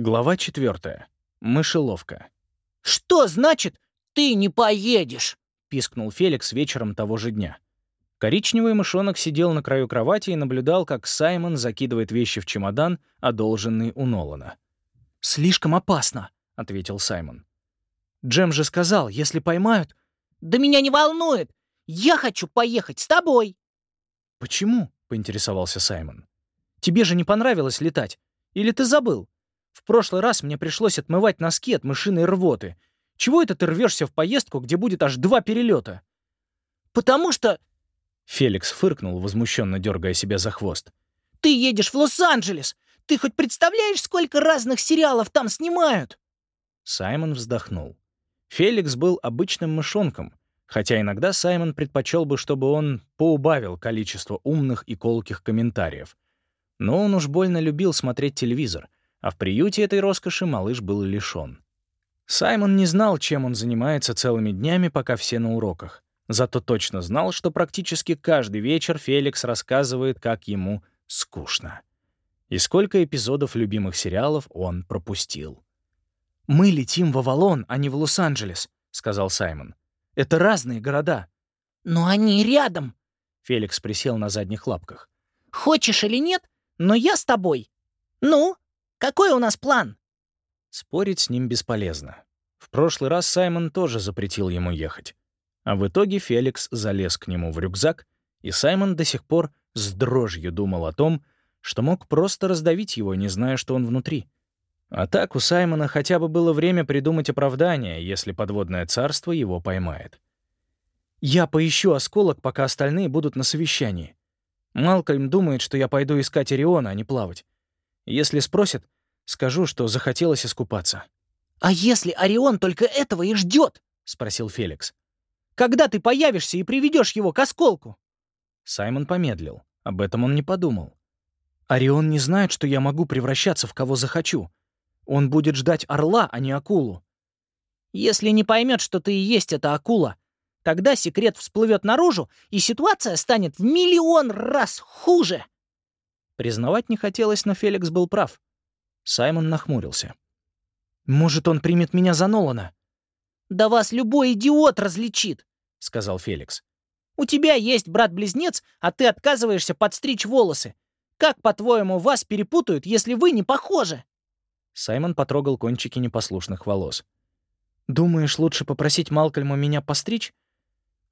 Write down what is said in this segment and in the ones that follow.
Глава 4. Мышеловка. «Что значит, ты не поедешь?» — пискнул Феликс вечером того же дня. Коричневый мышонок сидел на краю кровати и наблюдал, как Саймон закидывает вещи в чемодан, одолженный у Нолана. «Слишком опасно», — ответил Саймон. «Джем же сказал, если поймают...» «Да меня не волнует! Я хочу поехать с тобой!» «Почему?» — поинтересовался Саймон. «Тебе же не понравилось летать. Или ты забыл?» В прошлый раз мне пришлось отмывать носки от мышиной рвоты. Чего это ты рвешься в поездку, где будет аж два перелета? Потому что... Феликс фыркнул, возмущенно дергая себя за хвост. Ты едешь в Лос-Анджелес! Ты хоть представляешь, сколько разных сериалов там снимают? Саймон вздохнул. Феликс был обычным мышонком, хотя иногда Саймон предпочел бы, чтобы он поубавил количество умных и колких комментариев. Но он уж больно любил смотреть телевизор — а в приюте этой роскоши малыш был лишён. Саймон не знал, чем он занимается целыми днями, пока все на уроках. Зато точно знал, что практически каждый вечер Феликс рассказывает, как ему скучно. И сколько эпизодов любимых сериалов он пропустил. «Мы летим в Авалон, а не в Лос-Анджелес», — сказал Саймон. «Это разные города». «Но они рядом», — Феликс присел на задних лапках. «Хочешь или нет, но я с тобой. Ну, какой у нас план?» Спорить с ним бесполезно. В прошлый раз Саймон тоже запретил ему ехать. А в итоге Феликс залез к нему в рюкзак, и Саймон до сих пор с дрожью думал о том, что мог просто раздавить его, не зная, что он внутри. А так у Саймона хотя бы было время придумать оправдание, если подводное царство его поймает. «Я поищу осколок, пока остальные будут на совещании. Малкольм думает, что я пойду искать Ориона, а не плавать. Если спросят, скажу, что захотелось искупаться». «А если Орион только этого и ждет?» — спросил Феликс. «Когда ты появишься и приведешь его к осколку?» Саймон помедлил. Об этом он не подумал. «Орион не знает, что я могу превращаться в кого захочу. Он будет ждать орла, а не акулу». «Если не поймет, что ты и есть эта акула, тогда секрет всплывет наружу, и ситуация станет в миллион раз хуже!» Признавать не хотелось, но Феликс был прав. Саймон нахмурился. «Может, он примет меня за Нолана?» «Да вас любой идиот различит», — сказал Феликс. «У тебя есть брат-близнец, а ты отказываешься подстричь волосы. Как, по-твоему, вас перепутают, если вы не похожи?» Саймон потрогал кончики непослушных волос. «Думаешь, лучше попросить Малкольма меня постричь?»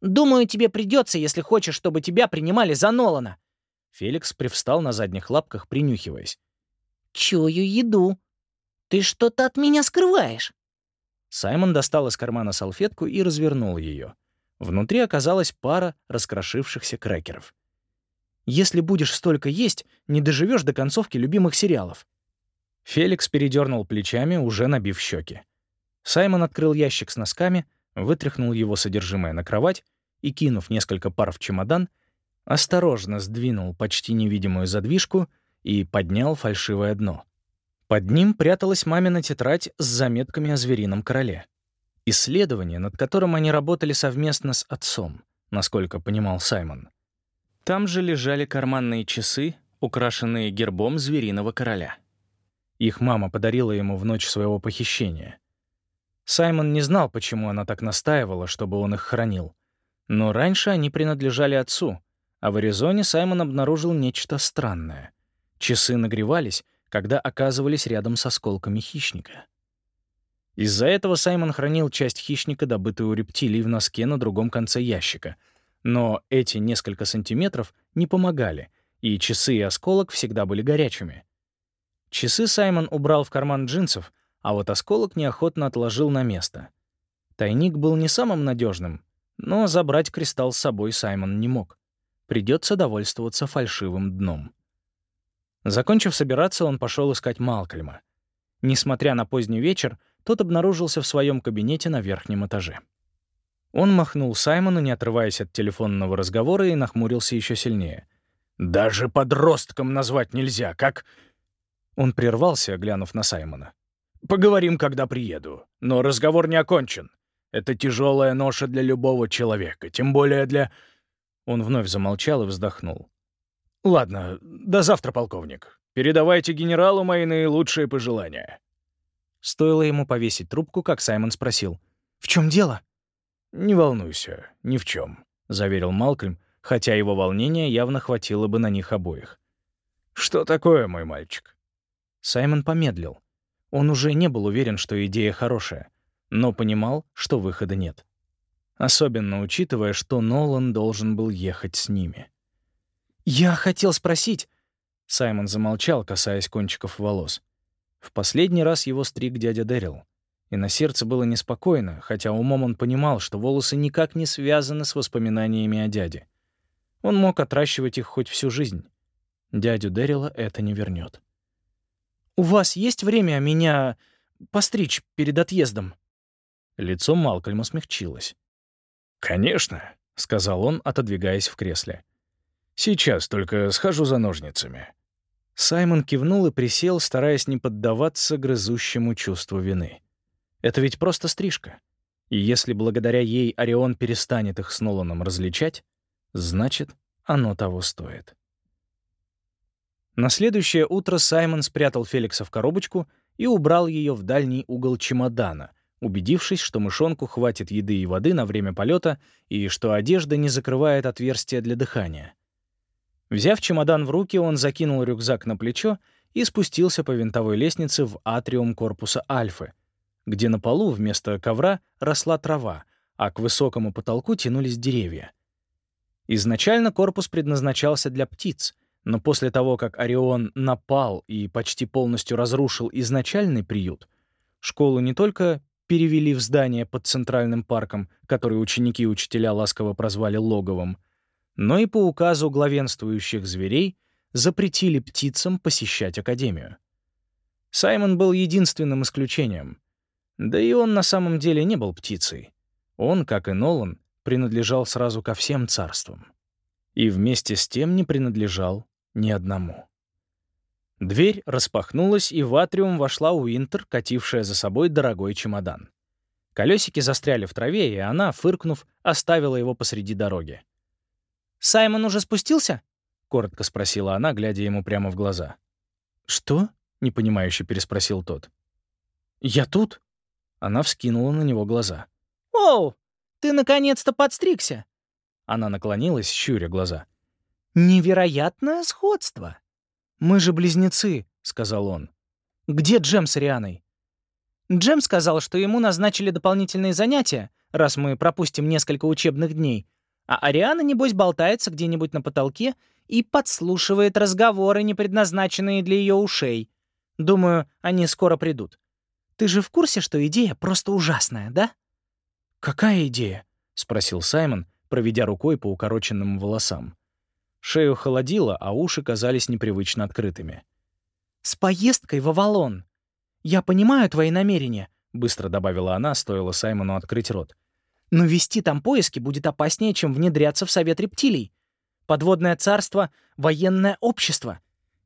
«Думаю, тебе придется, если хочешь, чтобы тебя принимали за Нолана. Феликс привстал на задних лапках, принюхиваясь. «Чую еду. Ты что-то от меня скрываешь». Саймон достал из кармана салфетку и развернул ее. Внутри оказалась пара раскрошившихся крекеров. «Если будешь столько есть, не доживешь до концовки любимых сериалов». Феликс передернул плечами, уже набив щеки. Саймон открыл ящик с носками, вытряхнул его содержимое на кровать и, кинув несколько пар в чемодан, осторожно сдвинул почти невидимую задвижку и поднял фальшивое дно. Под ним пряталась мамина тетрадь с заметками о зверином короле. Исследование, над которым они работали совместно с отцом, насколько понимал Саймон. Там же лежали карманные часы, украшенные гербом звериного короля. Их мама подарила ему в ночь своего похищения. Саймон не знал, почему она так настаивала, чтобы он их хранил. Но раньше они принадлежали отцу, а в Аризоне Саймон обнаружил нечто странное. Часы нагревались, когда оказывались рядом с осколками хищника. Из-за этого Саймон хранил часть хищника, добытую у рептилий, в носке на другом конце ящика. Но эти несколько сантиметров не помогали, и часы и осколок всегда были горячими. Часы Саймон убрал в карман джинсов, а вот осколок неохотно отложил на место. Тайник был не самым надежным, но забрать кристалл с собой Саймон не мог придется довольствоваться фальшивым дном. Закончив собираться, он пошел искать Малкольма. Несмотря на поздний вечер, тот обнаружился в своем кабинете на верхнем этаже. Он махнул Саймону, не отрываясь от телефонного разговора, и нахмурился еще сильнее. «Даже подростком назвать нельзя, как...» Он прервался, глянув на Саймона. «Поговорим, когда приеду. Но разговор не окончен. Это тяжелая ноша для любого человека, тем более для...» Он вновь замолчал и вздохнул. «Ладно, до завтра, полковник. Передавайте генералу мои наилучшие пожелания». Стоило ему повесить трубку, как Саймон спросил. «В чем дело?» «Не волнуйся, ни в чем», — заверил Малкольм, хотя его волнения явно хватило бы на них обоих. «Что такое, мой мальчик?» Саймон помедлил. Он уже не был уверен, что идея хорошая, но понимал, что выхода нет. Особенно учитывая, что Нолан должен был ехать с ними. «Я хотел спросить...» Саймон замолчал, касаясь кончиков волос. В последний раз его стриг дядя Дэрил. И на сердце было неспокойно, хотя умом он понимал, что волосы никак не связаны с воспоминаниями о дяде. Он мог отращивать их хоть всю жизнь. Дядю Дэрила это не вернет. «У вас есть время меня постричь перед отъездом?» Лицо Малкольма смягчилось. «Конечно», — сказал он, отодвигаясь в кресле. «Сейчас только схожу за ножницами». Саймон кивнул и присел, стараясь не поддаваться грызущему чувству вины. Это ведь просто стрижка. И если благодаря ей Орион перестанет их с Ноланом различать, Значит, оно того стоит. На следующее утро Саймон спрятал Феликса в коробочку и убрал ее в дальний угол чемодана, убедившись, что мышонку хватит еды и воды на время полета и что одежда не закрывает отверстия для дыхания. Взяв чемодан в руки, он закинул рюкзак на плечо и спустился по винтовой лестнице в атриум корпуса Альфы, где на полу вместо ковра росла трава, а к высокому потолку тянулись деревья. Изначально корпус предназначался для птиц, но после того, как Орион напал и почти полностью разрушил изначальный приют, школу не только перевели в здание под Центральным парком, который ученики и учителя ласково прозвали логовом, но и по указу главенствующих зверей запретили птицам посещать Академию. Саймон был единственным исключением. Да и он на самом деле не был птицей. Он, как и Нолан, принадлежал сразу ко всем царствам. И вместе с тем не принадлежал ни одному. Дверь распахнулась, и в атриум вошла Уинтер, катившая за собой дорогой чемодан. Колесики застряли в траве, и она, фыркнув, оставила его посреди дороги. «Саймон уже спустился?» — коротко спросила она, глядя ему прямо в глаза. «Что?» — непонимающе переспросил тот. «Я тут?» Она вскинула на него глаза. «Оу, ты наконец-то подстригся!» Она наклонилась, щуря глаза. «Невероятное сходство!» «Мы же близнецы», — сказал он. «Где Джем с Рианой?» Джем сказал, что ему назначили дополнительные занятия, раз мы пропустим несколько учебных дней, а Ариана, небось, болтается где-нибудь на потолке и подслушивает разговоры, не предназначенные для ее ушей. Думаю, они скоро придут. Ты же в курсе, что идея просто ужасная, да?» «Какая идея?» — спросил Саймон, проведя рукой по укороченным волосам. Шею холодило, а уши казались непривычно открытыми. «С поездкой в Авалон. Я понимаю твои намерения», — быстро добавила она, стоило Саймону открыть рот. «Но вести там поиски будет опаснее, чем внедряться в Совет рептилий. Подводное царство — военное общество.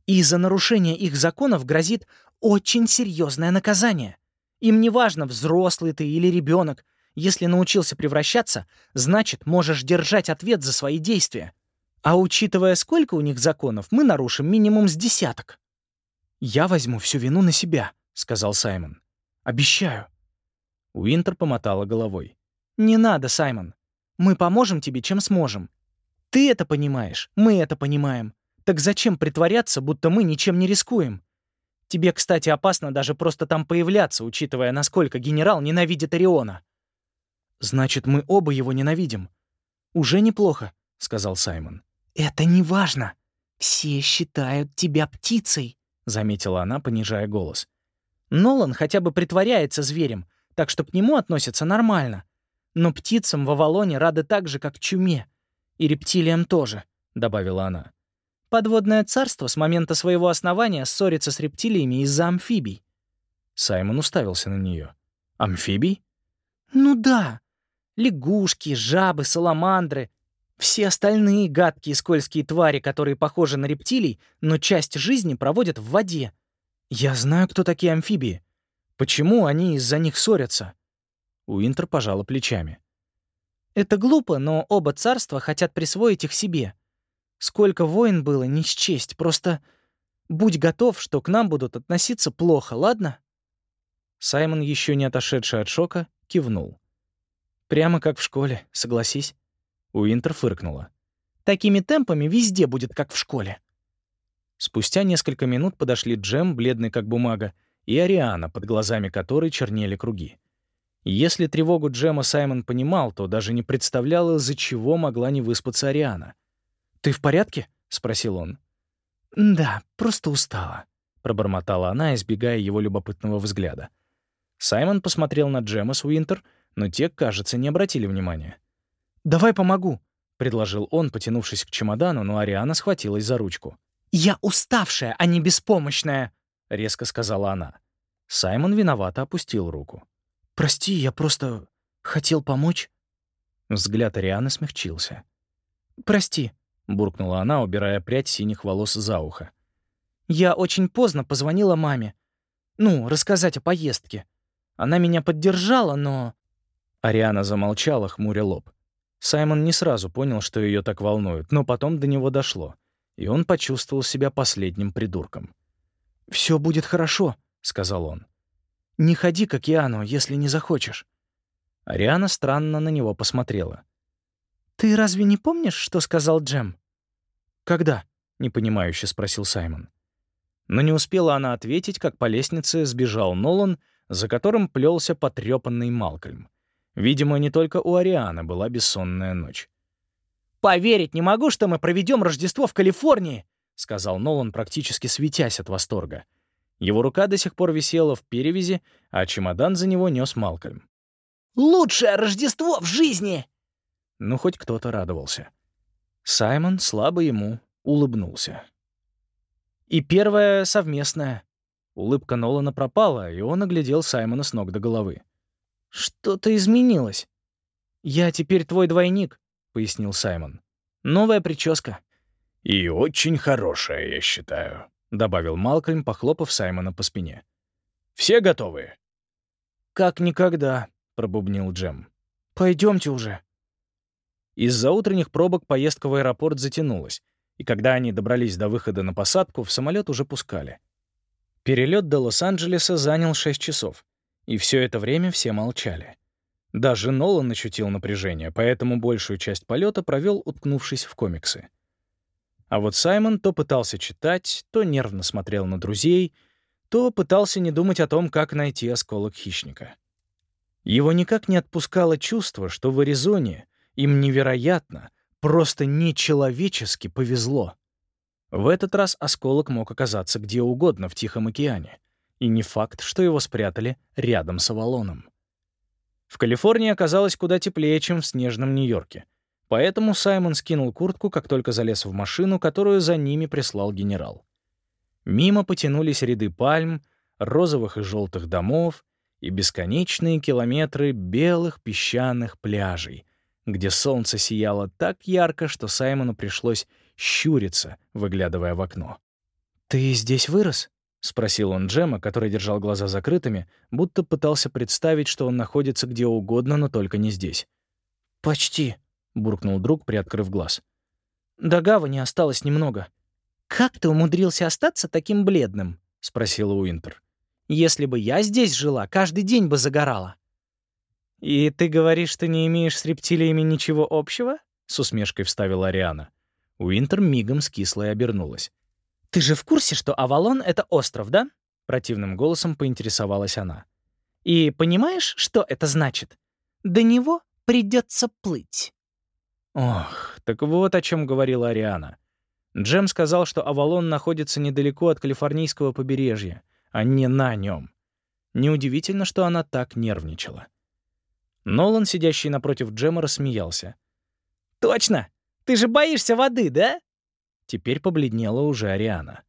И за нарушение их законов грозит очень серьезное наказание. Им не важно, взрослый ты или ребенок, если научился превращаться, значит, можешь держать ответ за свои действия. А учитывая, сколько у них законов, мы нарушим минимум с десяток. «Я возьму всю вину на себя», — сказал Саймон. «Обещаю». Уинтер помотала головой. «Не надо, Саймон. Мы поможем тебе, чем сможем. Ты это понимаешь, мы это понимаем. Так зачем притворяться, будто мы ничем не рискуем? Тебе, кстати, опасно даже просто там появляться, учитывая, насколько генерал ненавидит Ориона. «Значит, мы оба его ненавидим». «Уже неплохо», — сказал Саймон. «Это не важно. Все считают тебя птицей», — заметила она, понижая голос. «Нолан хотя бы притворяется зверем, так что к нему относятся нормально. Но птицам в Авалоне рады так же, как чуме. И рептилиям тоже», — добавила она. «Подводное царство с момента своего основания ссорится с рептилиями из-за амфибий». Саймон уставился на нее. «Амфибий?» «Ну да. Лягушки, жабы, саламандры. Все остальные гадкие скользкие твари, которые похожи на рептилий, но часть жизни проводят в воде. Я знаю, кто такие амфибии. Почему они из-за них ссорятся?» Уинтер пожала плечами. «Это глупо, но оба царства хотят присвоить их себе. Сколько войн было, не счесть, просто будь готов, что к нам будут относиться плохо, ладно?» Саймон, еще не отошедший от шока, кивнул. «Прямо как в школе, согласись». Уинтер фыркнула. «Такими темпами везде будет как в школе». Спустя несколько минут подошли Джем, бледный как бумага, и Ариана, под глазами которой чернели круги. Если тревогу Джема Саймон понимал, то даже не представлял, из-за чего могла не выспаться Ариана. «Ты в порядке?» — спросил он. «Да, просто устала», — пробормотала она, избегая его любопытного взгляда. Саймон посмотрел на Джема с Уинтер, но те, кажется, не обратили внимания. «Давай помогу», — предложил он, потянувшись к чемодану, но Ариана схватилась за ручку. «Я уставшая, а не беспомощная», — резко сказала она. Саймон виновато опустил руку. «Прости, я просто хотел помочь». Взгляд Арианы смягчился. «Прости», — буркнула она, убирая прядь синих волос за ухо. «Я очень поздно позвонила маме. Ну, рассказать о поездке. Она меня поддержала, но...» Ариана замолчала, хмуря лоб. Саймон не сразу понял, что ее так волнует, но потом до него дошло и он почувствовал себя последним придурком. «Все будет хорошо», — сказал он. «Не ходи к океану, если не захочешь». Ариана странно на него посмотрела. «Ты разве не помнишь, что сказал Джем?» «Когда?» — непонимающе спросил Саймон. Но не успела она ответить, как по лестнице сбежал Нолан, за которым плелся потрепанный Малкольм. Видимо, не только у Арианы была бессонная ночь. «Поверить не могу, что мы проведем Рождество в Калифорнии», — сказал Нолан, практически светясь от восторга. Его рука до сих пор висела в перевязи, а чемодан за него нес Малкольм. «Лучшее Рождество в жизни!» Ну, хоть кто-то радовался. Саймон слабо ему улыбнулся. И первое совместное. Улыбка Нолана пропала, и он оглядел Саймона с ног до головы. «Что-то изменилось. Я теперь твой двойник», — пояснил Саймон. «Новая прическа». «И очень хорошая, я считаю», — добавил Малкольм, похлопав Саймона по спине. «Все готовы?» «Как никогда», — пробубнил Джем. Пойдемте уже». Из-за утренних пробок поездка в аэропорт затянулась, и когда они добрались до выхода на посадку, в самолет уже пускали. Перелет до Лос-Анджелеса занял 6 часов, и все это время все молчали. Даже Нолан ощутил напряжение, поэтому большую часть полета провел, уткнувшись в комиксы. А вот Саймон то пытался читать, то нервно смотрел на друзей, то пытался не думать о том, как найти осколок хищника. Его никак не отпускало чувство, что в Аризоне им невероятно, просто нечеловечески повезло. В этот раз осколок мог оказаться где угодно в Тихом океане, и не факт, что его спрятали рядом с Авалоном. В Калифорнии оказалось куда теплее, чем в снежном Нью-Йорке. Поэтому Саймон скинул куртку, как только залез в машину, которую за ними прислал генерал. Мимо потянулись ряды пальм, розовых и желтых домов и бесконечные километры белых песчаных пляжей, где солнце сияло так ярко, что Саймону пришлось щуриться, выглядывая в окно. «Ты здесь вырос?» — спросил он Джема, который держал глаза закрытыми, будто пытался представить, что он находится где угодно, но только не здесь. «Почти», — буркнул друг, приоткрыв глаз. «До гавани осталось немного». «Как ты умудрился остаться таким бледным?» — спросила Уинтер. «Если бы я здесь жила, каждый день бы загорала». «И ты говоришь, что не имеешь с рептилиями ничего общего?» — с усмешкой вставила Ариана. Уинтер мигом скисла и обернулась. «Ты же в курсе, что Авалон — это остров, да?» Противным голосом поинтересовалась она. «И понимаешь, что это значит? До него придется плыть». Ох, так вот о чем говорила Ариана. Джем сказал, что Авалон находится недалеко от калифорнийского побережья, а не на нем. Неудивительно, что она так нервничала. Нолан, сидящий напротив Джема, рассмеялся. «Точно! Ты же боишься воды, да?» Теперь побледнела уже Ариана.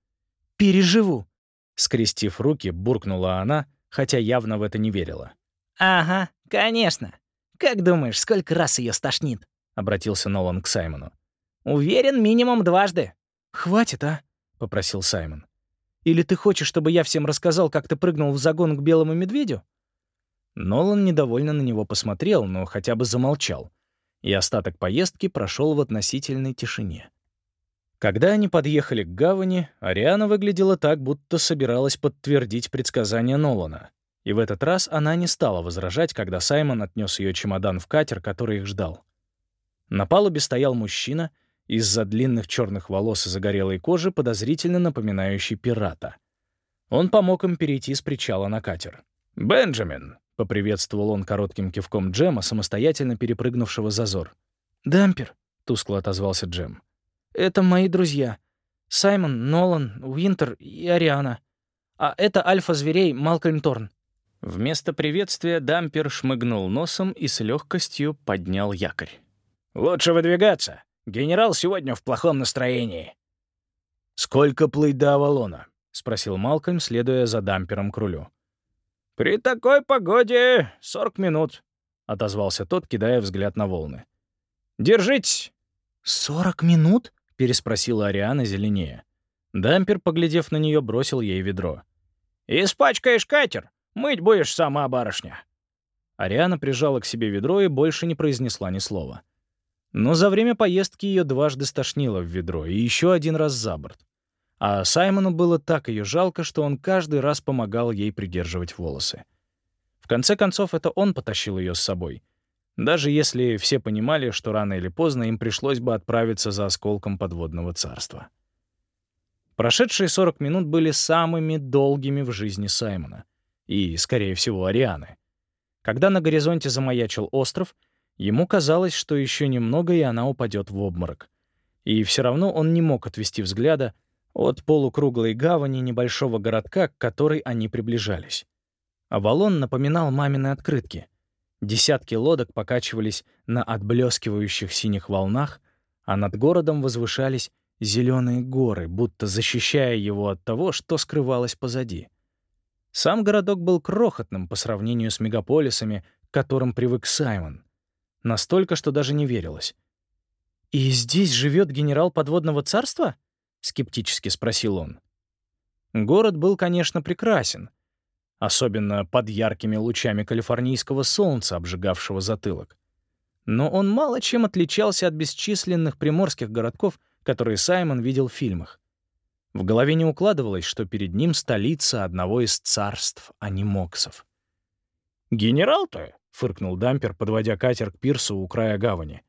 «Переживу!» Скрестив руки, буркнула она, хотя явно в это не верила. «Ага, конечно. Как думаешь, сколько раз ее стошнит?» — обратился Нолан к Саймону. «Уверен, минимум дважды». «Хватит, а?» — попросил Саймон. «Или ты хочешь, чтобы я всем рассказал, как ты прыгнул в загон к белому медведю?» Нолан недовольно на него посмотрел, но хотя бы замолчал, и остаток поездки прошел в относительной тишине. Когда они подъехали к гавани, Ариана выглядела так, будто собиралась подтвердить предсказание Нолана. И в этот раз она не стала возражать, когда Саймон отнес ее чемодан в катер, который их ждал. На палубе стоял мужчина, из-за длинных черных волос и загорелой кожи, подозрительно напоминающий пирата. Он помог им перейти с причала на катер. «Бенджамин!» — поприветствовал он коротким кивком Джема, самостоятельно перепрыгнувшего зазор. «Дампер», — тускло отозвался Джем. «Это мои друзья. Саймон, Нолан, Уинтер и Ариана. А это альфа-зверей Малкольм Торн». Вместо приветствия дампер шмыгнул носом и с легкостью поднял якорь. «Лучше выдвигаться. Генерал сегодня в плохом настроении». «Сколько плыть до Авалона?» — спросил Малкольм, следуя за дампером к рулю. «При такой погоде — сорок минут», — отозвался тот, кидая взгляд на волны. «Держитесь!» «Сорок минут?» — переспросила Ариана зеленее. Дампер, поглядев на нее, бросил ей ведро. «Испачкаешь катер! Мыть будешь сама, барышня!» Ариана прижала к себе ведро и больше не произнесла ни слова. Но за время поездки ее дважды стошнило в ведро и еще один раз за борт. А Саймону было так ее жалко, что он каждый раз помогал ей придерживать волосы. В конце концов, это он потащил ее с собой. Даже если все понимали, что рано или поздно им пришлось бы отправиться за осколком подводного царства. Прошедшие 40 минут были самыми долгими в жизни Саймона и, скорее всего, Арианы. Когда на горизонте замаячил остров, ему казалось, что еще немного, и она упадет в обморок. И все равно он не мог отвести взгляда от полукруглой гавани небольшого городка, к которой они приближались. Авалон напоминал мамины открытки. Десятки лодок покачивались на отблескивающих синих волнах, а над городом возвышались зеленые горы, будто защищая его от того, что скрывалось позади. Сам городок был крохотным по сравнению с мегаполисами, к которым привык Саймон. Настолько, что даже не верилось. «И здесь живет генерал подводного царства?» — скептически спросил он. Город был, конечно, прекрасен, особенно под яркими лучами калифорнийского солнца, обжигавшего затылок. Но он мало чем отличался от бесчисленных приморских городков, которые Саймон видел в фильмах. В голове не укладывалось, что перед ним столица одного из царств, а не Моксов. «Генерал-то?» — фыркнул дампер, подводя катер к пирсу у края гавани.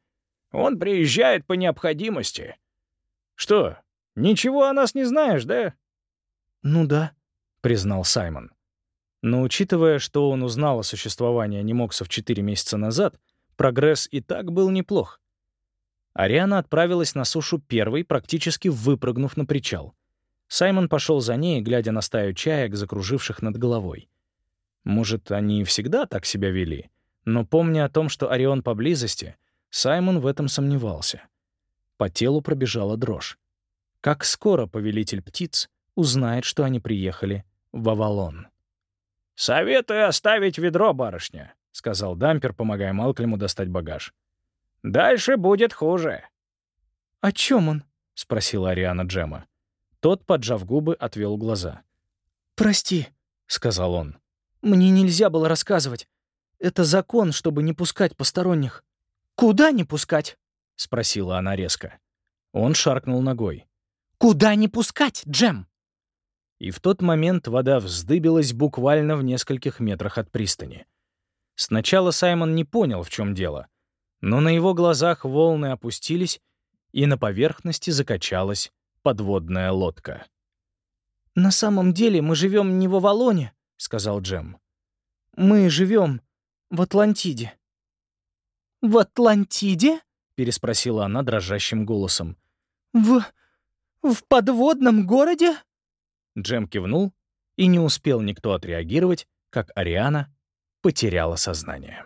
«Он приезжает по необходимости». «Что, ничего о нас не знаешь, да?» «Ну да», — признал Саймон. Но учитывая, что он узнал о существовании немоксов четыре месяца назад, прогресс и так был неплох. Ариана отправилась на сушу первой, практически выпрыгнув на причал. Саймон пошел за ней, глядя на стаю чаек, закруживших над головой. Может, они всегда так себя вели, но помня о том, что Орион поблизости, Саймон в этом сомневался. По телу пробежала дрожь. Как скоро повелитель птиц узнает, что они приехали в Авалон? «Советую оставить ведро, барышня», — сказал дампер, помогая Малкольму достать багаж. «Дальше будет хуже». «О чем он?» — спросила Ариана Джема. Тот, поджав губы, отвел глаза. «Прости», — сказал он. «Мне нельзя было рассказывать. Это закон, чтобы не пускать посторонних». «Куда не пускать?» — спросила она резко. Он шаркнул ногой. «Куда не пускать, Джем?» И в тот момент вода вздыбилась буквально в нескольких метрах от пристани. Сначала Саймон не понял, в чем дело, но на его глазах волны опустились, и на поверхности закачалась подводная лодка. «На самом деле мы живем не в Авалоне», — сказал Джем. «Мы живем в Атлантиде». «В Атлантиде?» — переспросила она дрожащим голосом. «В... в подводном городе?» Джем кивнул, и не успел никто отреагировать, как Ариана потеряла сознание.